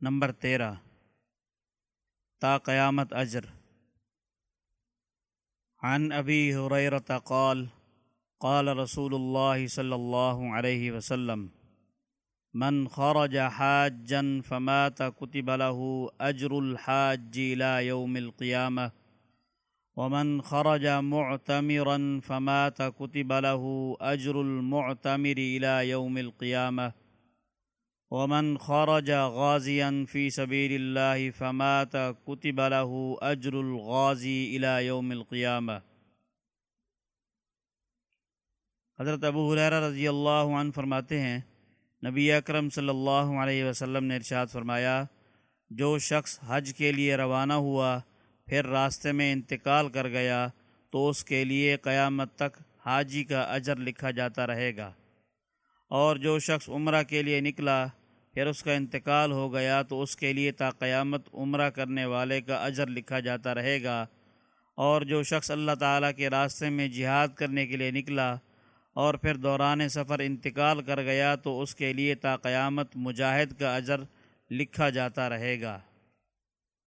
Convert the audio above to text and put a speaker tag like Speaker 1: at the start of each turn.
Speaker 1: Number تیرہ تا قیامت اجر۔ عن ابی حریرت قال قال رسول اللہ صلی اللہ علیہ وسلم من خرج حاجا فمات كتب له اجر الحاج إلى يوم القيامه ومن خرج معتمرا فمات كتب له اجر المعتمر إلى يوم القيامه ومن خرج غازيا في سبيل الله فمات كتب له اجر الغازي الى يوم القيامه حضرت ابو حریرہ رضی اللہ عنہ فرماتے ہیں، نبی اکرم صلی اللہ علیہ وسلم نے ارشاد فرمایا، جو شخص حج کے لیے روانہ ہوا، پھر راستے میں انتقال کر گیا، تو اس کے لیے قیامت تک حاجی کا اجر لکھا جاتا رہے گا۔ اور جو شخص عمرہ کے لیے نکلا پھر اس کا انتقال ہو گیا تو اس کے لیے تا قیامت عمرہ کرنے والے کا اجر لکھا جاتا رہے گا۔ اور جو شخص اللہ تعالیٰ کے راستے میں جہاد کرنے کے لیے نکلا اور پھر دوران سفر انتقال کر گیا تو اس کے لیے تا قیامت مجاہد کا اجر لکھا جاتا رہے گا۔